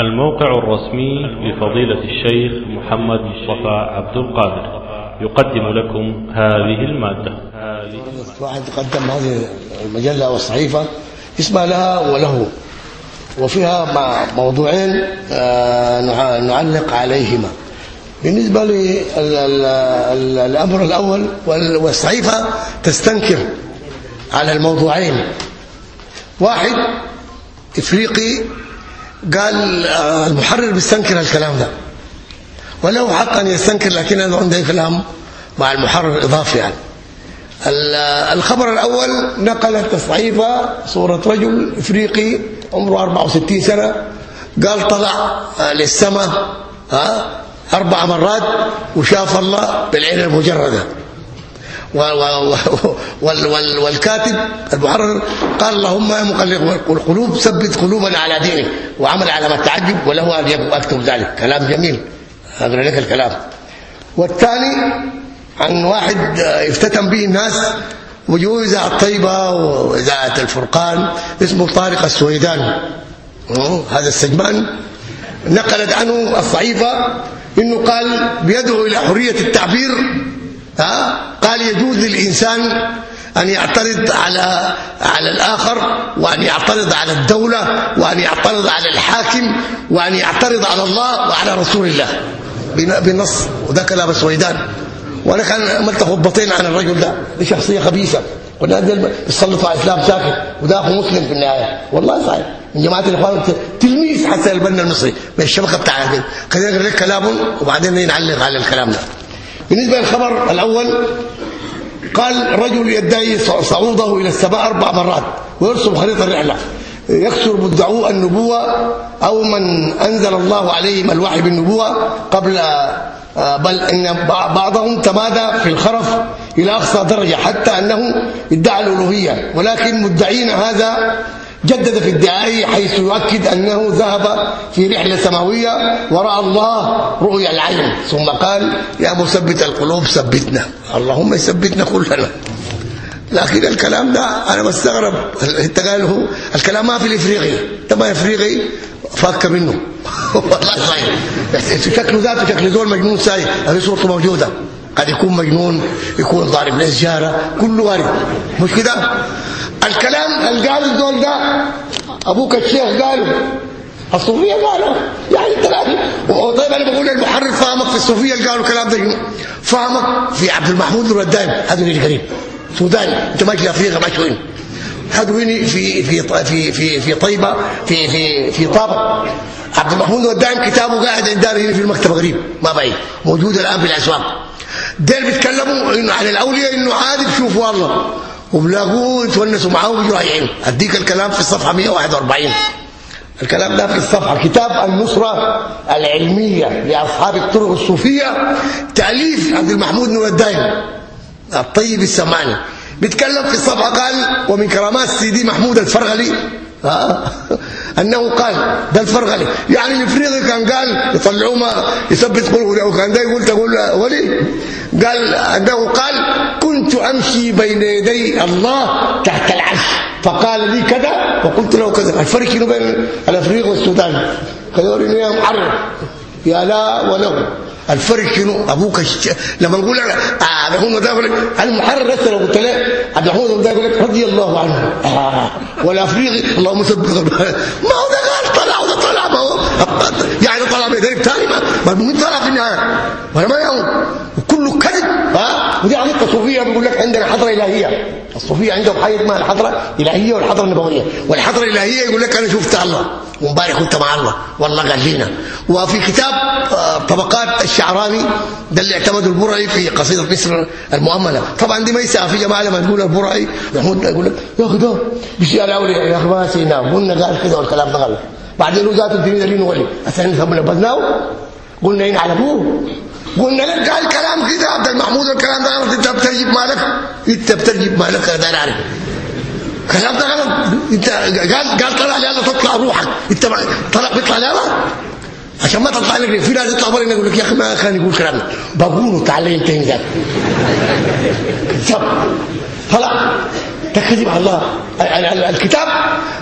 الموقع الرسمي لفضيلة الشيخ محمد مصطفى عبد القادر. يقدم لكم هذه المادة. واحد قدم هذه المجلة والصحيفة اسمها لها وله وفيها موضوعين آه، نع- نعلق عليهما. بالنسبة للأمر الأول وال- والصحيفة تستنكر على الموضوعين. واحد إفريقي قال آه، المحرر بيستنكر الكلام ده. وله حق أن يستنكر لكن أنا عندي كلام مع المحرر إضافي يعني. ال- الخبر الأول نقلت الصحيفة صورة رجل إفريقي عمره 64 سنة قال طلع آه، للسماء ها أربع مرات وشاف الله بالعين المجردة و- و- و- وال- وال- والكاتب المحرر قال اللهم يا مقلب القلوب ثبت قلوبنا على دينك وعمل علامة تعجب وله يكون أكتب ذلك. كلام جميل. أقرأ لك الكلام. والثاني عن واحد افتتن به الناس وجوه إذاعة الطيبة وإذاعة الفرقان اسمه طارق السويدان هذا السجمان. نقلت عنه الصحيفة إنه قال بيدعو إلى حرية التعبير ها؟ قال يجوز للإنسان أن يعترض على على الآخر وأن يعترض على الدولة وأن يعترض على الحاكم وأن يعترض على الله وعلى رسول الله. بن- بالنص. وده كلام السويدان وأنا كان عملت خطبتين عن الرجل ده. دي شخصية خبيثة. قلنا ده بيسلطوا على الاسلام ساكت وده أخو مسلم في النهاية. والله صحيح. من جماعة الإخوان تلميذ حسن البنا المصري. من الشبكة بتاعنا كده خلينا نقرا لك كلامهم وبعدين نعلق على الكلام ده. بالنسبة للخبر الأول قال رجل يدعي صعوده إلى السماء أربع مرات ويرسم خريطة الرحلة. يكثر مدعو النبوة أو من أنزل الله عليهم الوحي بالنبوة قبل آه، بل إن بعضهم تمادى في الخرف إلى أقصى درجة حتى أنه ادعى الألوهية. ولكن مدعين هذا جدد في ادعائه حيث يؤكد أنه ذهب في رحلة سماوية وراى الله رؤيا العين. ثم قال يا مثبت القلوب ثبتنا. اللهم يثبتنا كلنا. لكن الكلام ده أنا بستغرب. أنت قال هو الكلام ما في الإفريقي. ما إفريقي؟ فك منه. والله صحيح. شكله ذاته شكل زول مجنون ساي هذه صورته موجودة. قد يكون مجنون يكون ضارب للسجاره كله وارد مش كده؟ الكلام اللي قاله الزول ده أبوك الشيخ قاله. الصوفية قالوا يعني قال طيب أنا بقول المحرر فاهمك في الصوفية اللي قالوا الكلام ده فاهمك في عبد المحمود هذا اللي قريب سوداني أنت ماشي افريقيا ماشي وين حدويني في في في في في طيبة في في في طابة. عبد المحمود والدائم كتابه قاعد عندنا هنا في المكتبه قريب ما بعيد. موجود الآن في الاسواق دول بيتكلموا إنه عن الأولياء إنه عادي بيشوفوا الله وبلاقوه يتونسوا معاه ويجوا رايحين. أديك الكلام في الصفحة 141 الكلام ده في الصفحة. كتاب النصرة العلمية لأصحاب الطرق الصوفية. تأليف عبد المحمود نور الدائم الطيب السماني بيتكلم في الصفحة قال ومن كرامات سيدي محمود الفرغلي. آه. أنه قال ده الفرغلي يعني الافريقي كان قال يطلعوه ما يثبت قلوبه لو كان ده يقول تقول ولي. قال أنه قال كنت أمشي بين يدي الله تحت العرش. فقال لي كذا وقلت له كذا. الفرق بين الافريقي والسوداني قالوا لي يا محرر يا لا وله. الفرق شنو؟ أبوك الش... لما نقول أنا آه هم ده يقول المحرر لسه لو قلت له عبد الحميد ده يقول لك. رضي الله عنه. آه. والأفريقي اللهم ثبت ما هو ده قال طلع وده طلع. ما هو؟ يعني طلع بيدرب ثاني ما المهم طلع في النهاية. ولا ما يوم وكله كذب. ها ودي عقيده صوفية بيقول لك عندنا حضرة إلهية. الصوفية عندهم حاجة اسمها الحضرة الإلهية والحضرة النبوية. والحضرة الإلهية يقول لك أنا شفت الله. ومبارك كنت مع الله. والله لنا وفي كتاب آه، طبقات الشعراني ده اللي اعتمده البرعي في قصيدة مصر المؤملة. طبعا دي ما يسع في جماعة لما تقول البرعي. محمود يقول لك يا أخي ده بشيء الاولياء يا أخي ما سينا قلنا قال كده والكلام ده غلط. بعدين ذاته الدين دليل ولي. عشان نفهم نبذناه قلنا هنا على ابوه قلنا لك قال كلام كده عبد المحمود الكلام ده غلط انت بترجب مالك؟ انت بترجب مالك؟ أنا داير اعرف كلام ده غلط. انت قال قال طلع لي تطلع روحك. انت طلع بيطلع لي عشان ما تطلع لك. في ناس يطلع بره يقول لك يا أخي ما كان يقول كلام. بقوله تعال انت هنا طلع. ده كذب على الله. الكتاب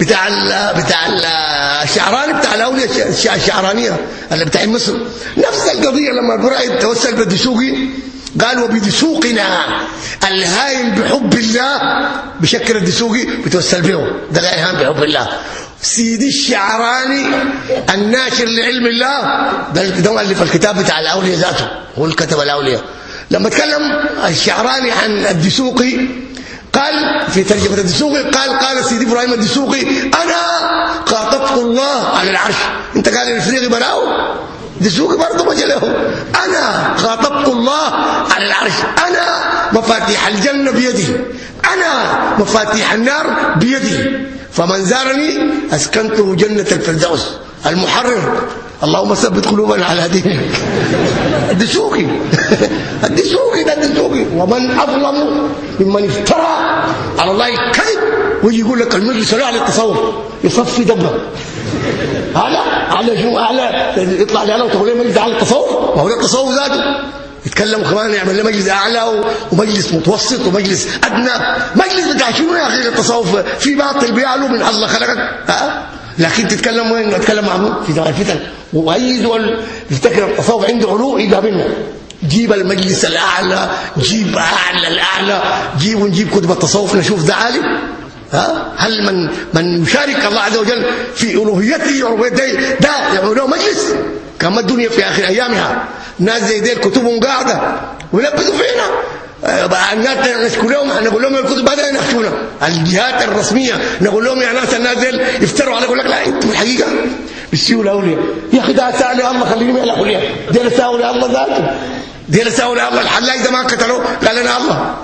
بتاع ال بتاع الشعراني بتاع الأولياء الشعرانية اللي بتاع مصر. نفس القضية لما البرعي توسل بالدسوقي قال وبدسوقنا الهائم بحب الله بشكل الدسوقي بتوسل به. ده الهام بحب الله. سيدي الشعراني الناشر لعلم الله. ده ده مؤلف الكتاب بتاع الأولياء ذاته. هو اللي كتب الأولياء. لما تكلم الشعراني عن الدسوقي قال في ترجمة الدسوقي قال قال سيدي إبراهيم الدسوقي أنا خاطبت الله على العرش. أنت قال الإفريقي براو؟ دسوقي برضه ما له. أنا خاطبت الله على العرش. أنا مفاتيح الجنة بيدي. أنا مفاتيح النار بيدي. فمن زارني أسكنته جنة الفردوس المحرر. اللهم ثبت قلوبنا على دينك. الدسوقي الدسوقي ده الدسوقي ومن أظلم ممن افترى على الله الكذب ويجي يقول لك المجلس الاعلى للتصوف. يصفي دمه. اعلى اعلى شو اعلى يطلع لي أنا وتقول لي مجلس أعلى التصوف. ما هو التصوف ذاته. يتكلم كمان يعمل له مجلس أعلى ومجلس متوسط ومجلس أدنى. مجلس بتاع شنو يا أخي التصوف؟ في باطل بيعلو من الله خلقك. ها؟ لكن تتكلم وين؟ نتكلم مع في الفتن وأي دول يفتكر التصوف عنده علو يبقى بينا جيب المجلس الأعلى جيب أعلى الأعلى جيب ونجيب كتب التصوف نشوف ده عالي ها؟ هل من من يشارك الله عز وجل في ألوهيته وربوبيته ده يعمل له مجلس. كما الدنيا في آخر أيامها. ناس زي ديل كتبهم قاعدة. ويلبسوا فينا. الناس نشكو لهم نقول لهم الكتب هذا يناقشونا الجهات الرسمية نقول لهم يا ناس الناس يفتروا على يقول لك لا أنتم الحقيقة بتسيوا الاولياء يا أخي ده سال الله خليني من الاولياء ديل ساووا الله ذاته ديل ساووا الله الحلاج ده ما قتلوه قال أنا الله.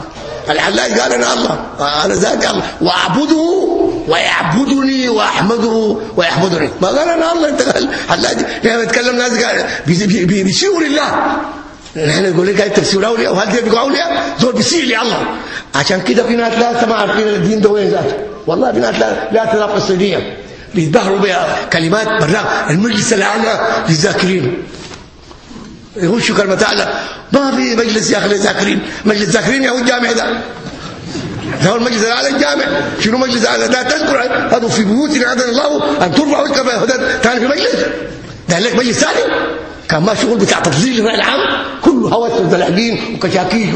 الحلاج قال أنا الله. أنا ذاتي الله. وأعبده ويعبدني وأحمده ويحمدني. ما قال أنا الله أنت قال. حلاج لما بيتكلم ناس قال بيسيئوا لله. نحن نقول لك انت بتسيئوا الاولياء وهل دي بيقولوا أولياء؟ دول بيسيئوا لله عشان كده في ناس لا سمع عارفين الدين ده وين ذاته والله في ناس لا لا تنافس الصينية. بيتبهروا كلمات براء. المجلس الأعلى للذاكرين. يخشوا كلمة أعلى؟ ما في مجلس يا أخي للذاكرين. مجلس ذاكرين يا هو الجامع ده. ده المجلس الأعلى الجامع. شنو مجلس الأعلى؟ ده تذكر. هذا في بيوتنا اذن الله أن ترفع وتكفى ثاني في مجلس. ده لك مجلس ثاني. كان ما شغل بتاع تفضيل الراي العام كله هوس وزلاقين وكشاكيش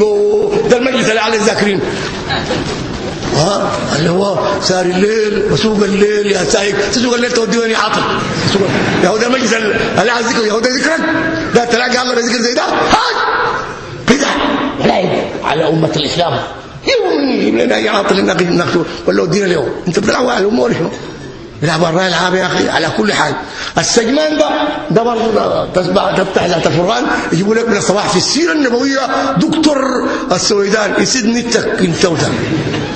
ده المجلس الاعلى للذاكرين ها؟ اللي هو سار الليل وسوق الليل يا سايق. تسوق الليل توديني عاطل. يا هو ده المجلس اللي عايز ذكر يا هو ده ذكرك؟ ده تلاقي الله ذكر زي ده. ها بدع. لعب على أمة الإسلام. يوم يجيب لنا اي عاطل ناخذ ولا ودينا اليوم. أنت بتلعب على الأمور شنو؟ بيلعب الراي العام يا أخي على كل حال. السجمان ده ده برضه تسمع تفتح ذات القرآن يجيبوا لك من الصباح في السيرة النبوية دكتور السويدان يسد نتك انت وده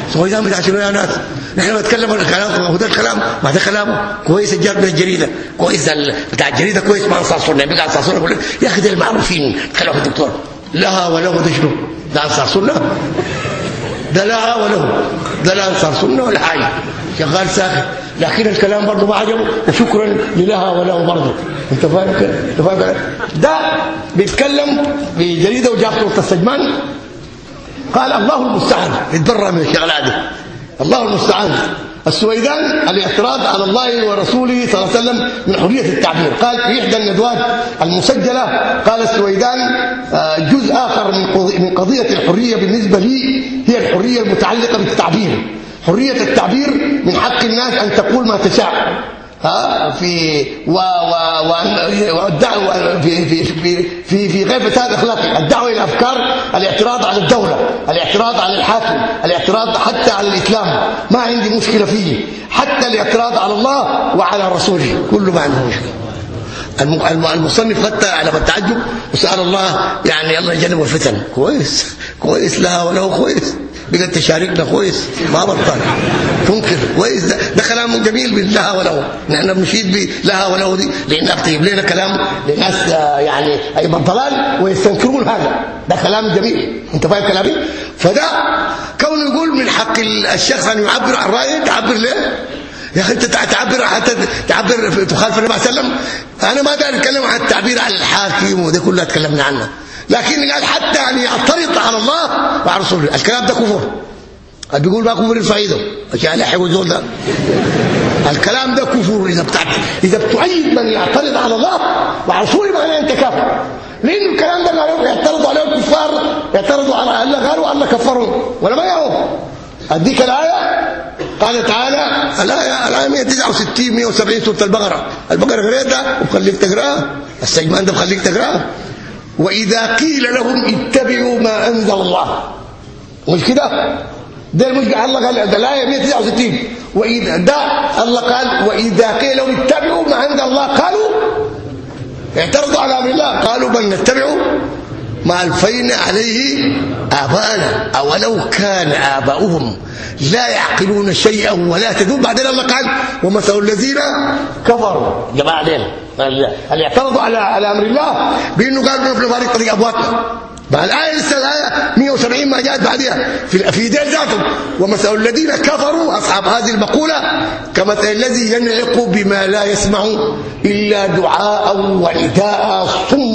السويدان بتاع شنو يا ناس؟ نحن بنتكلم عن الكلام هو ده الكلام؟ ما ده كلامه. كويس الجاب من الجريدة. كويس بتاع الجريدة كويس ما أنصار سنه بقى أنصار سنه يقول يا أخي ده المعروفين تكلموا الدكتور. لها وله ده شنو؟ ده أنصار سنه ده لا وله ده لا أنصار سنه ولا حاجة. شغال ساكت لكن الكلام برضه ما عجبه. وشكرا لها وله برضه انت فاهم كده؟ انت فاهم ده بيتكلم في جريده وجاب صوره السجمان. قال الله المستعان. يتبرى من الشغلات دي. الله المستعان. السويدان الاعتراض على الله ورسوله صلى الله عليه وسلم من حرية التعبير. قال في إحدى الندوات المسجلة قال السويدان جزء آخر من قضية الحرية بالنسبة لي هي الحرية المتعلقة بالتعبير. حرية التعبير من حق الناس أن تقول ما تشاء. ها؟ في و و والدعوه في في في في, في غير فساد أخلاقي. الدعوة إلى أفكار الاعتراض على الدولة الاعتراض على الحاكم الاعتراض حتى على الإسلام. ما عندي مشكلة فيه. حتى الاعتراض على الله وعلى رسوله. كله ما عنده مشكلة. المصنف حتى على التعجب وسال الله يعني الله يجنب الفتن. كويس. كويس. لها وله كويس. بقى تشاركنا كويس. ما بطل. تنكر كويس. ده, ده كلام جميل بالله وله نحن بنشيد بلها وله دي. لانها بتجيب لنا كلام لناس يعني أي ضلال ويستنكرون هذا. ده كلام جميل. انت فاهم كلامي؟ فده كونه يقول من حق الشخص أن يعبر عن رأيه تعبر ليه؟ يا أخي أنت تعبر حتى تعبر تخالف النبي صلى الله عليه وسلم. أنا ما داري أتكلم عن التعبير على الحاكم وده كله اتكلمنا عنه. لكن قال حتى ان يعترض على الله وعلى رسوله. الكلام ده كفر. اللي بيقول ما كفر يرفع ايده عشان يلحقوا الزول ده. الكلام ده كفر. إذا بتاع إذا بتؤيد من يعترض على الله وعرسول معناه انت كافر لأن الكلام ده قالوا يعترضوا عليه الكفار يعترضوا على الله قالوا الله كفرهم. ولا ما يعرفوا أديك الآية. قال تعالى الايه الآية 169 170 سورة البقرة. البقرة قريتها وخليك تقرأها. السجمان ده بخليك تقرأها. وإذا قيل لهم اتبعوا ما أنزل الله. مش كده؟ ده مش الله قال ده الآية 169 وإذا ده الله قال وإذا قيل لهم اتبعوا ما عند الله قالوا اعترضوا على أمر الله. قالوا بل نتبع ما الفينا عليه ابانا أولو كان آباؤهم. لا يعقلون شيئا ولا تدون بعدين الله قال ومثل الذين كفروا. جماعة دين اللي اعترضوا على على أمر الله؟ بأنه قالوا في فارق طريق ابواتنا بقى الآية لسه الآية 170 ما جاءت بعدها. في في دين ذاتهم ومثل الذين كفروا أصحاب هذه المقولة كمثل الذي ينعق بما لا يسمع إلا دعاء ونداء صم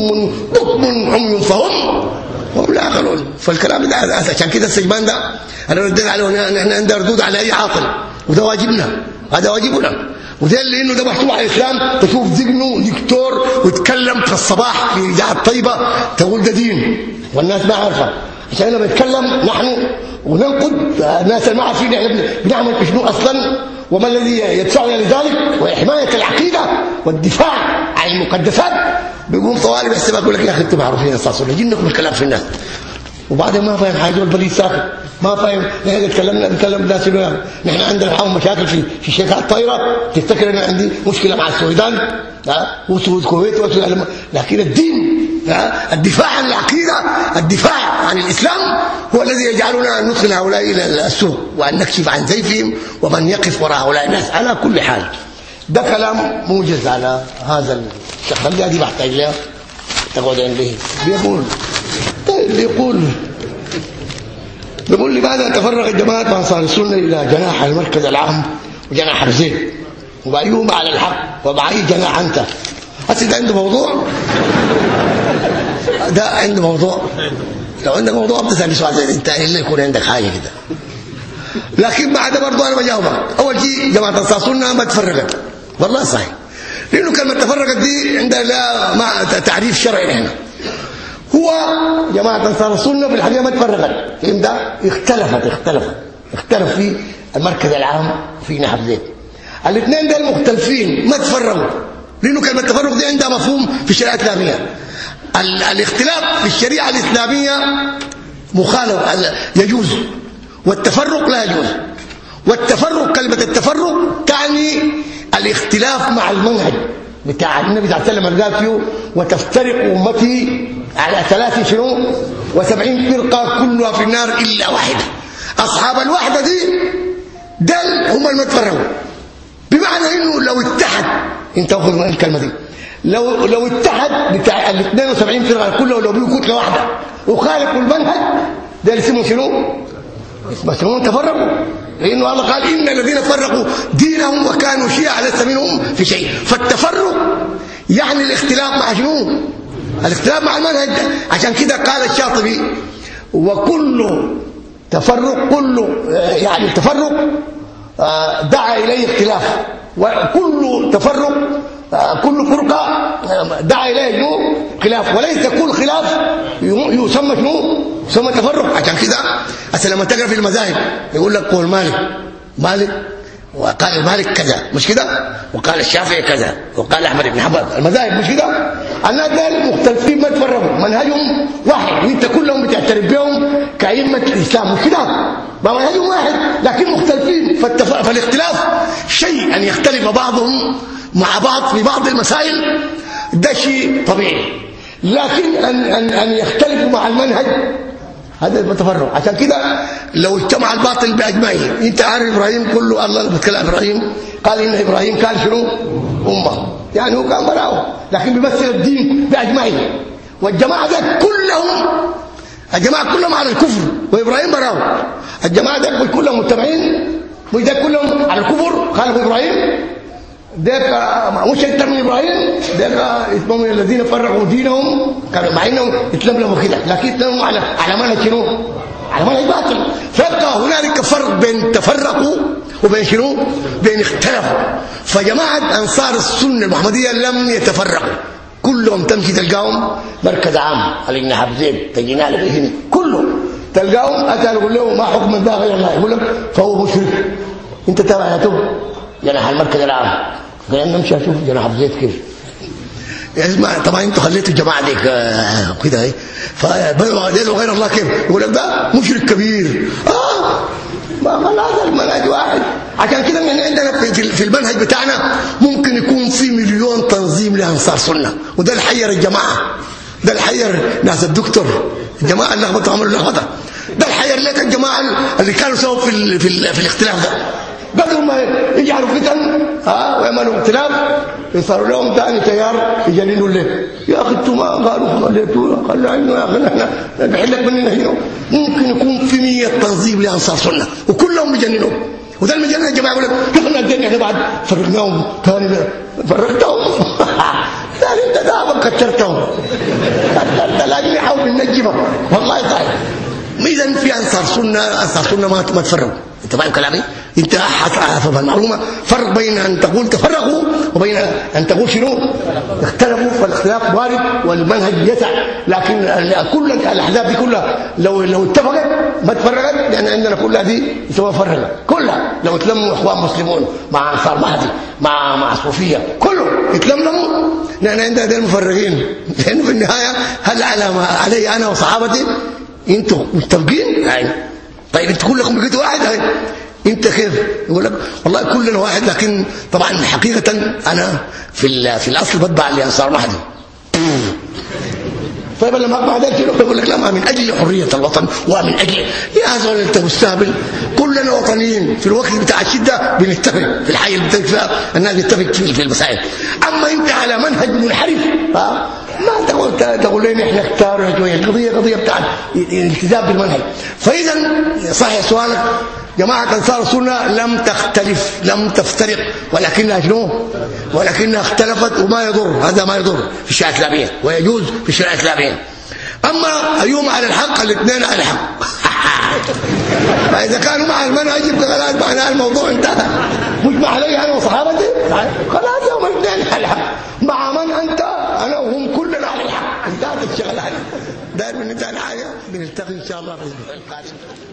عمي فهم وهم لا يعقلون. فالكلام ده عشان كده السجمان ده. أنا رديت عليه إن إحنا عندنا ردود على أي عاقل. وده واجبنا. هذا واجبنا. وده اللي إنه ده محسوب على الإسلام. تشوف ذقنه دكتور ويتكلم في الصباح في اذاعه طيبه تقول ده دين. والناس ما عارفة. عشان لما نتكلم نحن وننقد الناس اللي ما عارفين إحنا بنعمل شنو أصلا. وما الذي يدفعنا لذلك وحمايه العقيدة والدفاع عن المقدسات. بيقوم طوالب يحسبها يقول لك يا أخي أنتم معروفين أساسا جنكم الكلام في الناس. وبعدين ما فاهم حاجة والبليد ساكت. ما فاهم نحن تكلمنا نتكلم الناس يعني نحن عندنا معاهم مشاكل في في شركات طايره تفتكر ان عندي مشكلة مع السودان؟ ها؟ وسود الكويت لكن الدين الدفاع عن العقيدة الدفاع عن الإسلام هو الذي يجعلنا ندخل هؤلاء إلى السوق وأن نكشف عن زيفهم ومن يقف وراء هؤلاء الناس. على كل حال ده كلام موجز على هذا الشخص. دي بحتاج لها تقعد عنده بيقول طيب بيقول بيقول لماذا تفرغ الجماعة انصار السنة إلى جناح المركز العام وجناح الزين وايهما على الحق اي جناح أنت. هسه ده عنده موضوع؟ ده عنده موضوع. لو عندك موضوع بتسأل سؤال زي انت إلا يكون عندك حاجة كده. لكن بعد برضه أنا بجاوبك. أول شيء جماعة السنة ما تفرغت والله صحيح. لأنه كلمة تفرغت دي عندها لا ما تعريف شرعي هنا. هو جماعة السنة في الحقيقة ما تفرغت فهم ده اختلفت اختلفت. اختلف في المركز العام في نحب زيت. الاثنين دول مختلفين. ما تفرغوا لأنه كلمة التفرغ دي عندها مفهوم في الشريعه الإسلامية. الاختلاف في الشريعة الإسلامية مخالف يجوز والتفرق لا يجوز. والتفرق كلمة التفرق تعني الاختلاف مع المنهج بتاع النبي صلى الله عليه وسلم قال فيه وتفترق أمتي على ثلاث شنو؟ و70 فرقة كلها في النار إلا واحدة. أصحاب الوحدة دي دل هم المتفرقوا بمعنى إنه لو اتحد انت واخد الكلمة دي. لو لو اتحد بتاع ال 72 فرقة كلها لو بيقولوا كتلة واحدة وخالفوا المنهج ده اسمه شنو؟ اسمه تفرقوا. لأنه الله قال إن الذين فرقوا دينهم وكانوا شيعا ليس منهم في شيء. فالتفرق يعني الاختلاف مع شنو؟ الاختلاف مع المنهج. عشان كده قال الشاطبي وكل تفرق كل يعني التفرق دعا إليه اختلاف. وكل تفرق كل فرقة دعا إليه شنو خلاف وليس كل خلاف يسمى شنو؟ يسمى تفرق. عشان كده أصل لما تقرأ في المذاهب يقول لك قول مالك مالك وقال مالك كذا مش كده؟ وقال الشافعي كذا وقال أحمد بن حنبل. المذاهب مش كده؟ الناس دول مختلفين ما تفرقوا منهجهم واحد وإنت كلهم بتعترف بهم كأئمة الإسلام مش كده؟ ما منهجهم واحد لكن مختلفين. فالاختلاف شيء أن يختلف بعضهم مع بعض في بعض المسائل ده شيء طبيعي. لكن ان ان أن يختلفوا مع المنهج هذا المتفرق عشان كده لو اجتمع الباطل بأجمعه. أنت عارف إبراهيم كله الله بيتكلم إبراهيم. قال إن إبراهيم كان شنو؟ أمة. يعني هو كان براءة. لكن بيمثل الدين بأجمعه. والجماعة ده كلهم الجماعة كلهم على الكفر وإبراهيم براءة. الجماعة ده كلهم متبعين وده كلهم على الكفر خالفوا إبراهيم. ده مش أكتر من إبراهيم ده اسمهم الذين فرقوا دينهم كانوا مع إنهم اتلملموا كده لكن اتلموا على على منهج شنو على منهج باطل فيبقى هنالك فرق بين تفرقوا وبين شنو؟ بين اختلفوا. فجماعة أنصار السنة المحمدية لم يتفرقوا. كلهم تمشي تلقاهم مركز عام. على النحب زين تجينا لك هنا كله تلقاهم أتى يقول له ما حكم من غير الله يقول لك فهو مشرك. أنت تو جناح المركز العام. قال نمشي أشوف جناح زيت كيف. اسمع طبعا أنتوا خليتوا الجماعة ديك كده اهي. فبنوا غير الله كيف. يقول لك ده مشرك كبير. آه ما خلاص المنهج واحد. عشان كده من عندنا في المنهج بتاعنا ممكن يكون في مليون تنظيم لانصار سنة. وده الحير الجماعة. ده الحير ناس الدكتور. الجماعة اللي عملوا لخبطه ده الحير لك الجماعة اللي كانوا سوا في في الاختلاف ده. بدل ما يجعلوا فتن ها ويعملوا اختلاف يصاروا لهم ثاني تيار يجننوا له يا أخي أنتم ما قالوا خليتوا خلوا يا أخي إحنا نحلك مننا هنا. ممكن يكون في 100 تنظيم لأنصار سنة وكلهم بيجننوا وده المجنن يا جماعة يقول لك إحنا الدنيا إحنا بعد. فرقناهم. ثاني فرقتهم. ثاني أنت دابا كثرتهم كثرت الاجنحه وبنجمك والله صحيح. اذا في أنصار سنة أنصار سنة ما ما تفرقوا. أنت فاهم كلامي انت حتفهم المعلومه فرق بين أن تقول تفرقوا وبين أن تقول شنو؟ اختلفوا فالاختلاف وارد والمنهج يسع. لكن كل الأحزاب دي كلها لو لو اتفقت ما تفرقت لأن عندنا كلها دي سواء فرقت كلها. لو تلموا إخوان مسلمون مع أنصار مهدي مع مع صوفية كله يتلملموا لأن عندنا دي المفرقين لأنه في النهاية هل على علي أنا وصحابتي؟ أنتوا متفقين؟ يعني طيب أنتوا كلكم بقيتوا واحد؟ انت كيف يقول لك والله كلنا واحد لكن طبعا حقيقة أنا في في الأصل بتبع لانصار مهدي طيب لما اقطع ده يقول لك لا ما من أجل حرية الوطن ومن أجل يا زول أنت مستهبل. كلنا وطنيين في الوقت بتاع الشدة بنتفق في الحي اللي بتتفق الناس بتتفق في المسائل. أما أنت على منهج منحرف ها ما تقول تقول لي إحنا اختاروا شوية القضية قضية بتاعت الالتزام بالمنهج. فاذا صحيح سؤالك جماعة أنصار السنة لم تختلف لم تفترق ولكنها شنو؟ ولكنها اختلفت وما يضر هذا ما يضر في الشريعه الإسلامية ويجوز في الشريعه الإسلامية. أما ايهم على الحق الاثنين على الحق. فاذا كانوا مع المنهج يبقى خلاص معناه الموضوع انتهى. مش مع علي أنا وصحابتي؟ خلاص يوم الاثنين على الحق. مع من أنت؟ أنا وهم كلنا على الحق. انتهت الشغلة داير من انت حاجة بنلتقي إن شاء الله في القادم